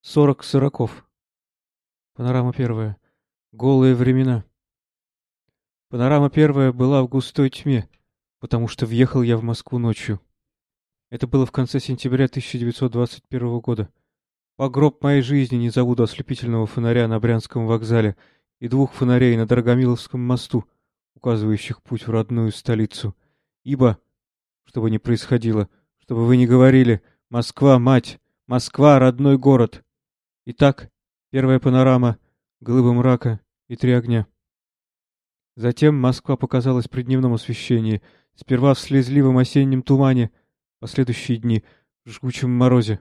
Сорок сороков. Панорама первая. Голые времена. Панорама первая была в густой тьме, потому что въехал я в Москву ночью. Это было в конце сентября 1921 года. Погроб моей жизни не забуду ослепительного фонаря на Брянском вокзале и двух фонарей на Дорогомиловском мосту, указывающих путь в родную столицу. Ибо, что бы ни происходило, чтобы вы не говорили «Москва, мать! Москва, родной город!» Итак, первая панорама, глыба мрака и три огня. Затем Москва показалась при дневном освещении, сперва в слезливом осеннем тумане, последующие дни в жгучем морозе.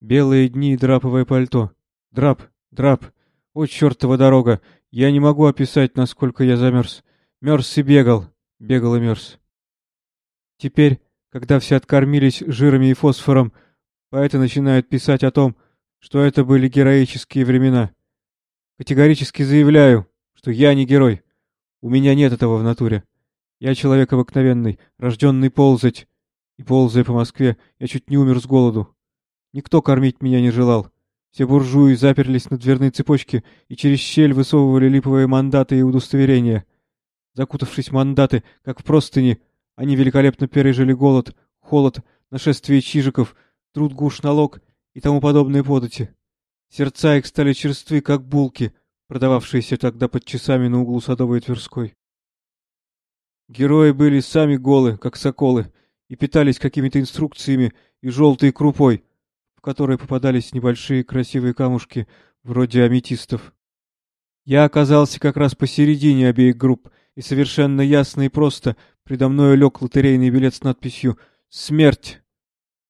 Белые дни и драповое пальто. Драп, драп. О, чертова дорога! Я не могу описать, насколько я замерз. Мерз и бегал, бегал и мерз. Теперь, когда все откормились жирами и фосфором, поэты начинают писать о том, что это были героические времена. Категорически заявляю, что я не герой. У меня нет этого в натуре. Я человек обыкновенный, рожденный ползать. И ползая по Москве, я чуть не умер с голоду. Никто кормить меня не желал. Все буржуи заперлись на дверные цепочки и через щель высовывали липовые мандаты и удостоверения. Закутавшись в мандаты, как в простыни, они великолепно пережили голод, холод, нашествие чижиков, труд гуш налог и тому подобные подати. Сердца их стали черствы, как булки, продававшиеся тогда под часами на углу Садовой и Тверской. Герои были сами голы, как соколы, и питались какими-то инструкциями и желтой крупой, в которой попадались небольшие красивые камушки, вроде аметистов. Я оказался как раз посередине обеих групп, и совершенно ясно и просто предо мною лег лотерейный билет с надписью «Смерть».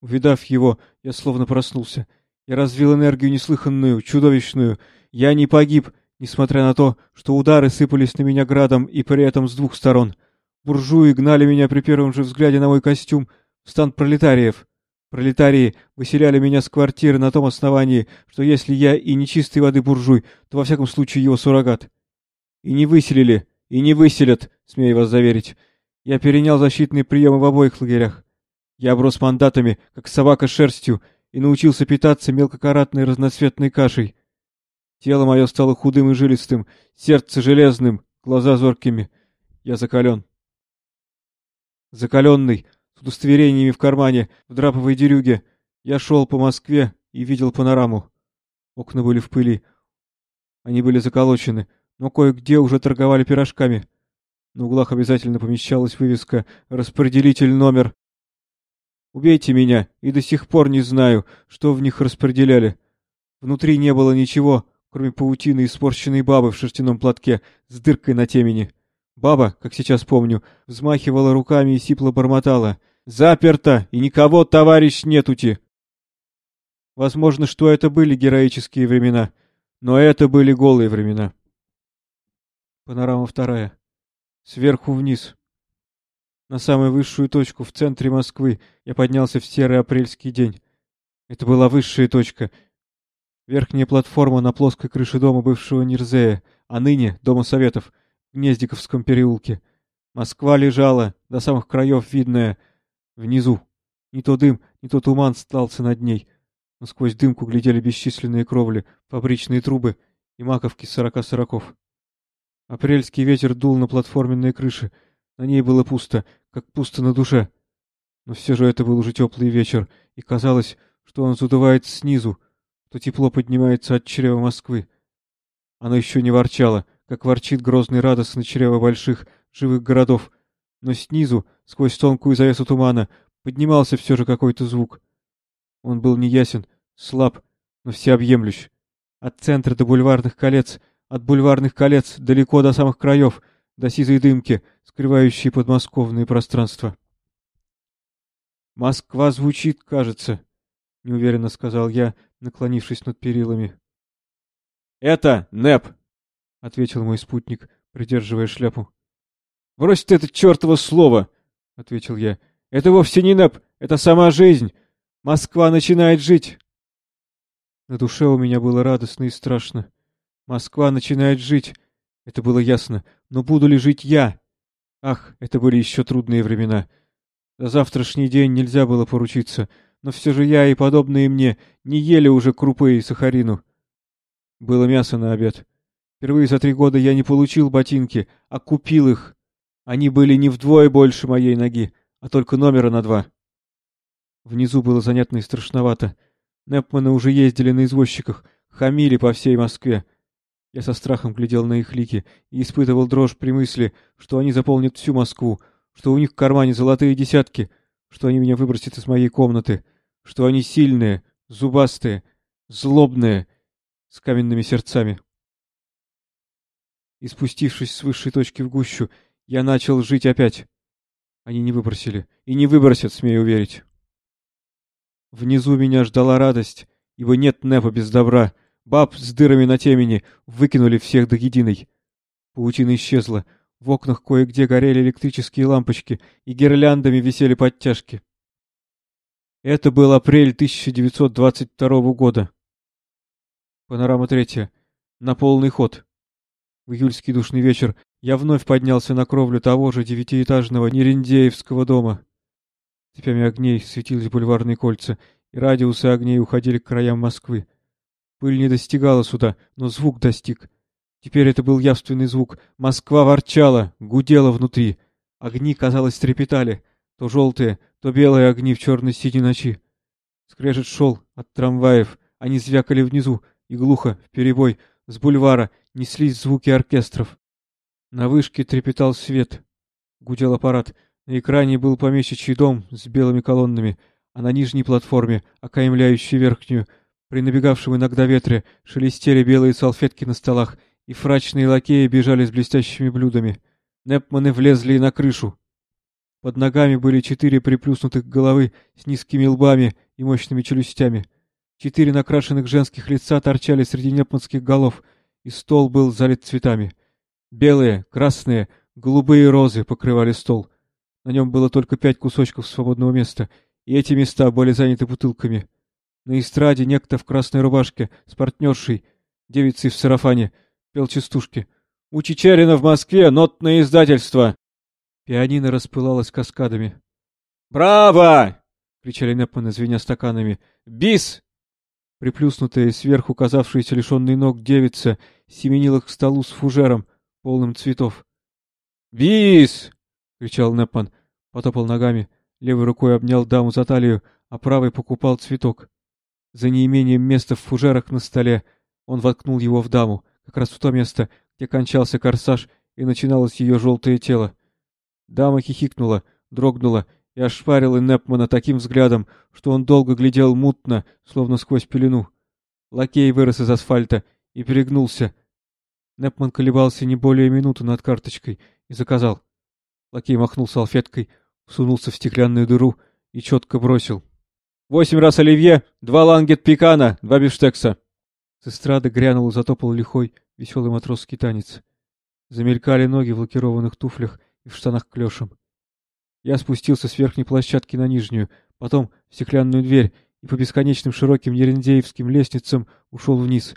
Увидав его, я словно проснулся. Я развил энергию неслыханную, чудовищную. Я не погиб, несмотря на то, что удары сыпались на меня градом и при этом с двух сторон. Буржуи гнали меня при первом же взгляде на мой костюм в стан пролетариев. Пролетарии выселяли меня с квартиры на том основании, что если я и не чистой воды буржуй, то во всяком случае его суррогат. И не выселили, и не выселят, смею вас заверить. Я перенял защитные приемы в обоих лагерях. Я оброс мандатами, как собака шерстью, и научился питаться мелкокаратной разноцветной кашей. Тело мое стало худым и жилистым, сердце железным, глаза зоркими. Я закален. Закаленный, с удостоверениями в кармане, в драповой дерюге, я шел по Москве и видел панораму. Окна были в пыли. Они были заколочены, но кое-где уже торговали пирожками. На углах обязательно помещалась вывеска «Распределитель номер Убейте меня, и до сих пор не знаю, что в них распределяли. Внутри не было ничего, кроме паутины и испорченной бабы в шерстяном платке с дыркой на темени. Баба, как сейчас помню, взмахивала руками и сипло бормотала. «Заперто! И никого, товарищ, нетути!» Возможно, что это были героические времена, но это были голые времена. Панорама вторая. Сверху вниз. На самую высшую точку в центре Москвы я поднялся в серый апрельский день. Это была высшая точка. Верхняя платформа на плоской крыше дома бывшего Нирзея, а ныне Дома Советов, в Гнездиковском переулке. Москва лежала, до самых краев видная, внизу. Не то дым, не то туман стался над ней. Но сквозь дымку глядели бесчисленные кровли, фабричные трубы и маковки сорока сороков. Апрельский ветер дул на платформенные крыши, на ней было пусто, как пусто на душе. Но все же это был уже теплый вечер, и казалось, что он задувает снизу, что тепло поднимается от чрева Москвы. Оно еще не ворчало, как ворчит грозный радостный чрево больших, живых городов, но снизу, сквозь тонкую завесу тумана, поднимался все же какой-то звук. Он был неясен, слаб, но всеобъемлющ. От центра до бульварных колец, от бульварных колец далеко до самых краев — до сизой дымки, скрывающей подмосковные пространства. «Москва звучит, кажется», — неуверенно сказал я, наклонившись над перилами. «Это НЭП», — ответил мой спутник, придерживая шляпу. «Брось ты это чертово слово!» — ответил я. «Это вовсе не НЭП, это сама жизнь! Москва начинает жить!» На душе у меня было радостно и страшно. Москва начинает жить, это было ясно. Но буду ли жить я? Ах, это были еще трудные времена. За завтрашний день нельзя было поручиться, но все же я и подобные мне не ели уже крупы и сахарину. Было мясо на обед. Впервые за три года я не получил ботинки, а купил их. Они были не вдвое больше моей ноги, а только номера на два. Внизу было занятно и страшновато. Непманы уже ездили на извозчиках, хамили по всей Москве. Я со страхом глядел на их лики и испытывал дрожь при мысли, что они заполнят всю Москву, что у них в кармане золотые десятки, что они меня выбросят из моей комнаты, что они сильные, зубастые, злобные, с каменными сердцами. И спустившись с высшей точки в гущу, я начал жить опять. Они не выбросили и не выбросят, смею уверить. Внизу меня ждала радость, ибо нет неба без добра. Баб с дырами на темени выкинули всех до единой. Паутина исчезла. В окнах кое-где горели электрические лампочки, и гирляндами висели подтяжки. Это был апрель 1922 года. Панорама третья. На полный ход. В июльский душный вечер я вновь поднялся на кровлю того же девятиэтажного Нерендеевского дома. Цепями огней светились бульварные кольца, и радиусы огней уходили к краям Москвы. Пыль не достигала сюда, но звук достиг. Теперь это был явственный звук. Москва ворчала, гудела внутри. Огни, казалось, трепетали. То желтые, то белые огни в черной синей ночи. Скрежет шел от трамваев. Они звякали внизу, и глухо, в перебой, с бульвара неслись звуки оркестров. На вышке трепетал свет. Гудел аппарат. На экране был помещичий дом с белыми колоннами, а на нижней платформе, окаймляющей верхнюю, при набегавшем иногда ветре, шелестели белые салфетки на столах, и фрачные лакеи бежали с блестящими блюдами. Непманы влезли на крышу. Под ногами были четыре приплюснутых головы с низкими лбами и мощными челюстями. Четыре накрашенных женских лица торчали среди непманских голов, и стол был залит цветами. Белые, красные, голубые розы покрывали стол. На нем было только пять кусочков свободного места, и эти места были заняты бутылками. На эстраде некто в красной рубашке с партнершей, девицей в сарафане, пел частушки. «У Чичерина в Москве нотное издательство!» Пианино распылалось каскадами. «Браво!» — кричали Непманы, звеня стаканами. «Бис!» Приплюснутая сверху казавшаяся лишенной ног девица семенила к столу с фужером, полным цветов. «Бис!» — кричал Непман, потопал ногами, левой рукой обнял даму за талию, а правой покупал цветок. За неимением места в фужерах на столе он воткнул его в даму, как раз в то место, где кончался корсаж и начиналось ее желтое тело. Дама хихикнула, дрогнула и ошпарила Непмана таким взглядом, что он долго глядел мутно, словно сквозь пелену. Лакей вырос из асфальта и перегнулся, Непман колебался не более минуты над карточкой и заказал. Лакей махнул салфеткой, сунулся в стеклянную дыру и четко бросил. «Восемь раз оливье, два лангет пикана, два бифштекса!» С эстрады грянул и затопал лихой, веселый матросский танец. Замелькали ноги в лакированных туфлях и в штанах клешем. Я спустился с верхней площадки на нижнюю, потом в стеклянную дверь и по бесконечным широким ерендеевским лестницам ушел вниз.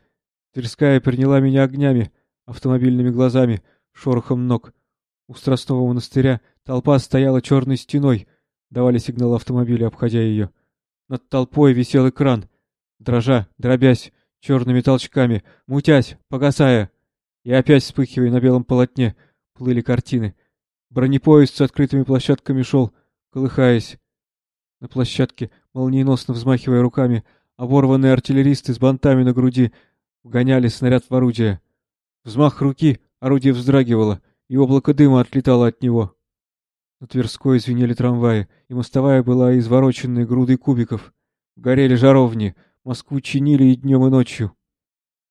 Тверская приняла меня огнями, автомобильными глазами, шорохом ног. У Страстного монастыря толпа стояла черной стеной, давали сигнал автомобиля, обходя ее. Над толпой висел экран, дрожа, дробясь, черными толчками, мутясь, погасая. И опять вспыхивая на белом полотне, плыли картины. Бронепоезд с открытыми площадками шел, колыхаясь. На площадке, молниеносно взмахивая руками, оборванные артиллеристы с бантами на груди вгоняли снаряд в орудие. Взмах руки, орудие вздрагивало, и облако дыма отлетало от него. На Тверской звенели трамваи, и мостовая была извороченной грудой кубиков. Горели жаровни, Москву чинили и днем, и ночью.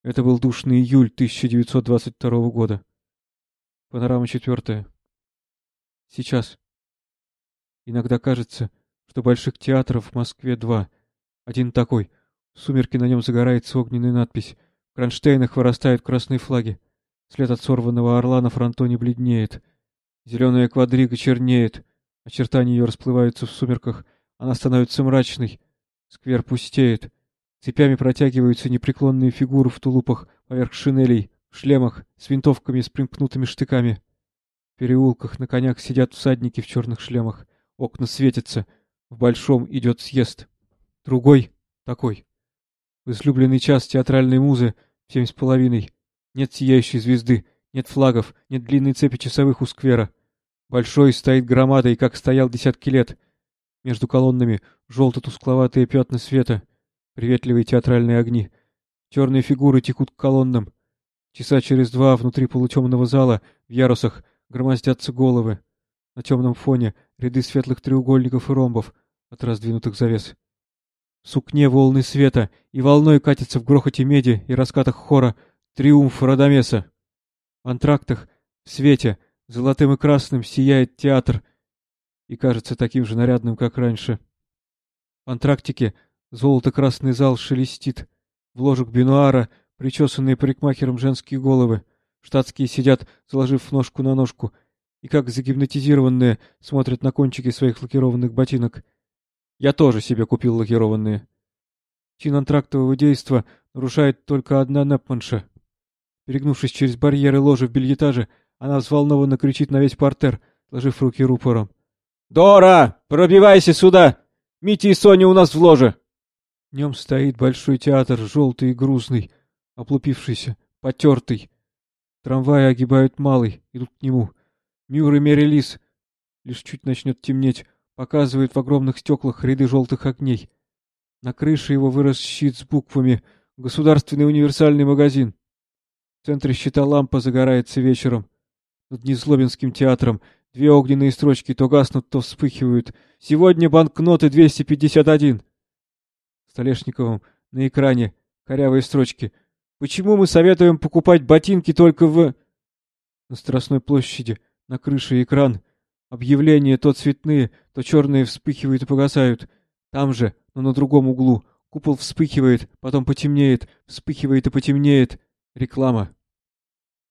Это был душный июль 1922 года. Панорама четвертая. Сейчас. Иногда кажется, что больших театров в Москве два. Один такой. В сумерке на нем загорается огненная надпись кронштейнах вырастают красные флаги. След от сорванного орла на фронтоне бледнеет. Зеленая квадрига чернеет. Очертания ее расплываются в сумерках. Она становится мрачной. Сквер пустеет. Цепями протягиваются непреклонные фигуры в тулупах поверх шинелей, в шлемах, с винтовками с примкнутыми штыками. В переулках на конях сидят всадники в черных шлемах. Окна светятся. В большом идет съезд. другой такой. В излюбленный час театральной музы семь с половиной. Нет сияющей звезды, нет флагов, нет длинной цепи часовых у сквера. Большой стоит громадой, как стоял десятки лет. Между колоннами желто-тускловатые пятна света, приветливые театральные огни. Черные фигуры текут к колоннам. Часа через два внутри полутемного зала в ярусах громоздятся головы. На темном фоне ряды светлых треугольников и ромбов от раздвинутых завес. В сукне волны света и волной катятся в грохоте меди и раскатах хора триумф Радамеса. В антрактах, в свете, золотым и красным сияет театр и кажется таким же нарядным, как раньше. В антрактике золото-красный зал шелестит. В ложах бинуара причесанные парикмахером женские головы. Штатские сидят, заложив ножку на ножку, и как загипнотизированные смотрят на кончики своих лакированных ботинок. Я тоже себе купил лакированные. Чин антрактового действа нарушает только одна Непманша. Перегнувшись через барьеры ложи в бельетаже, она взволнованно кричит на весь портер, сложив руки рупором. «Дора! Пробивайся сюда! Мити и Соня у нас в ложе!» В нем стоит большой театр, желтый и грузный, облупившийся, потертый. Трамваи огибают малый, идут к нему. Мюр и Мэри Лис, лишь чуть начнет темнеть, показывают в огромных стеклах ряды желтых огней. На крыше его вырос щит с буквами «Государственный универсальный магазин». В центре щита лампа загорается вечером. Над Незлобинским театром две огненные строчки то гаснут, то вспыхивают. «Сегодня банкноты 251». Столешниковым на экране корявые строчки — Почему мы советуем покупать ботинки только в... На Страстной площади, на крыше экран. Объявления то цветные, то черные вспыхивают и погасают. Там же, но на другом углу. Купол вспыхивает, потом потемнеет, вспыхивает и потемнеет. Реклама.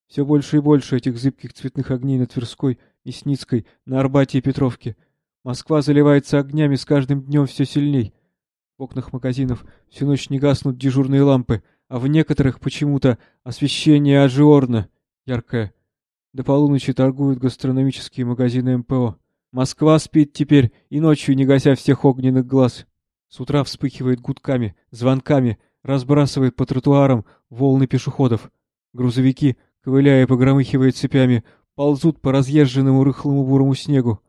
Все больше и больше этих зыбких цветных огней на Тверской, Мясницкой, на Арбате и Петровке. Москва заливается огнями с каждым днем все сильней. В окнах магазинов всю ночь не гаснут дежурные лампы — а в некоторых почему-то освещение ажиорно, яркое. До полуночи торгуют гастрономические магазины МПО. Москва спит теперь и ночью, не гася всех огненных глаз. С утра вспыхивает гудками, звонками, разбрасывает по тротуарам волны пешеходов. Грузовики, ковыляя погромыхивая цепями, ползут по разъезженному рыхлому бурому снегу.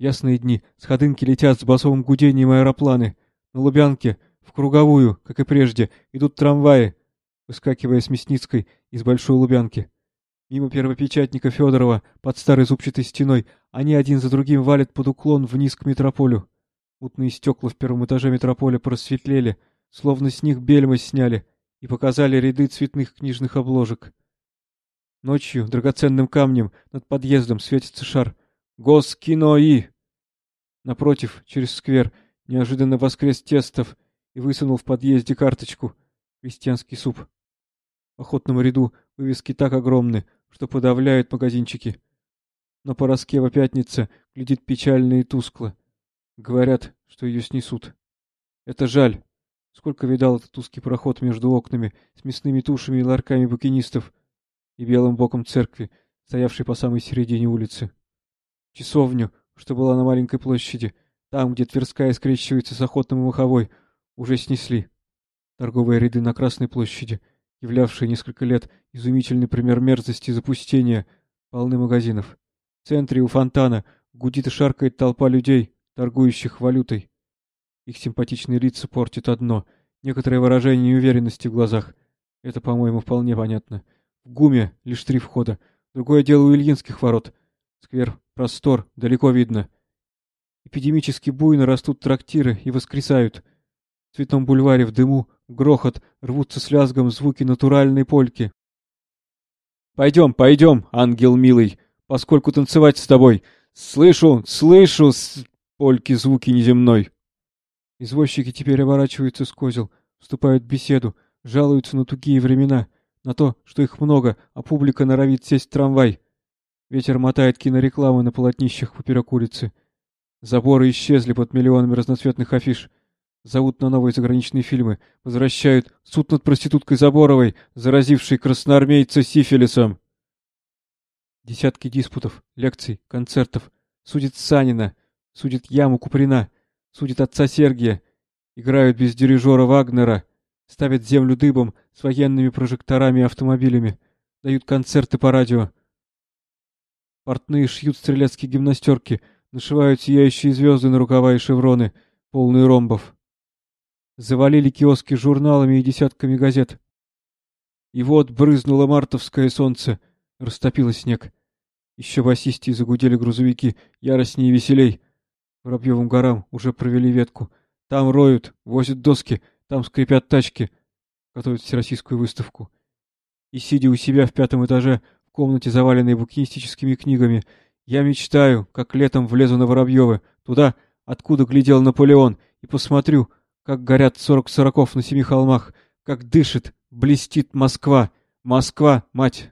Ясные дни, с ходынки летят с басовым гудением аэропланы. На Лубянке — в круговую, как и прежде, идут трамваи, выскакивая с Мясницкой из Большой Лубянки. Мимо первопечатника Федорова, под старой зубчатой стеной, они один за другим валят под уклон вниз к метрополю. Мутные стекла в первом этаже метрополя просветлели, словно с них бельмы сняли, и показали ряды цветных книжных обложек. Ночью драгоценным камнем над подъездом светится шар «Госкинои». Напротив, через сквер, неожиданно воскрес Тестов и высунул в подъезде карточку «Крестьянский суп». В охотном ряду вывески так огромны, что подавляют магазинчики. Но по Роскева пятница глядит печально и тускло. Говорят, что ее снесут. Это жаль. Сколько видал этот узкий проход между окнами с мясными тушами и ларками букинистов и белым боком церкви, стоявшей по самой середине улицы. Часовню, что была на маленькой площади, там, где Тверская скрещивается с Охотным и Маховой, уже снесли. Торговые ряды на Красной площади, являвшие несколько лет изумительный пример мерзости и запустения, полны магазинов. В центре у фонтана гудит и шаркает толпа людей, торгующих валютой. Их симпатичные лица портит одно — некоторое выражение неуверенности в глазах. Это, по-моему, вполне понятно. В ГУМе лишь три входа. Другое дело у Ильинских ворот. Сквер, простор, далеко видно. Эпидемически буйно растут трактиры и воскресают — в Цветном бульваре в дыму, грохот, рвутся с лязгом звуки натуральной польки. «Пойдем, пойдем, ангел милый, поскольку танцевать с тобой. Слышу, слышу с польки звуки неземной». Извозчики теперь оборачиваются с козел, вступают в беседу, жалуются на тугие времена, на то, что их много, а публика норовит сесть в трамвай. Ветер мотает кинорекламы на полотнищах поперек улицы. Заборы исчезли под миллионами разноцветных афиш — Зовут на новые заграничные фильмы. Возвращают суд над проституткой Заборовой, заразившей красноармейца сифилисом. Десятки диспутов, лекций, концертов. Судит Санина, судит Яму Куприна, судит отца Сергия. Играют без дирижера Вагнера, ставят землю дыбом с военными прожекторами и автомобилями, дают концерты по радио. Портные шьют стрелецкие гимнастерки, нашивают сияющие звезды на рукава и шевроны, полные ромбов. Завалили киоски журналами и десятками газет. И вот брызнуло мартовское солнце, растопило снег. Еще басистее загудели грузовики, яростнее и веселей. Воробьевым горам уже провели ветку. Там роют, возят доски, там скрипят тачки. Готовят всероссийскую выставку. И сидя у себя в пятом этаже, в комнате, заваленной букинистическими книгами, я мечтаю, как летом влезу на Воробьевы, туда, откуда глядел Наполеон, и посмотрю, как горят сорок сороков на семи холмах, как дышит, блестит Москва. Москва, мать,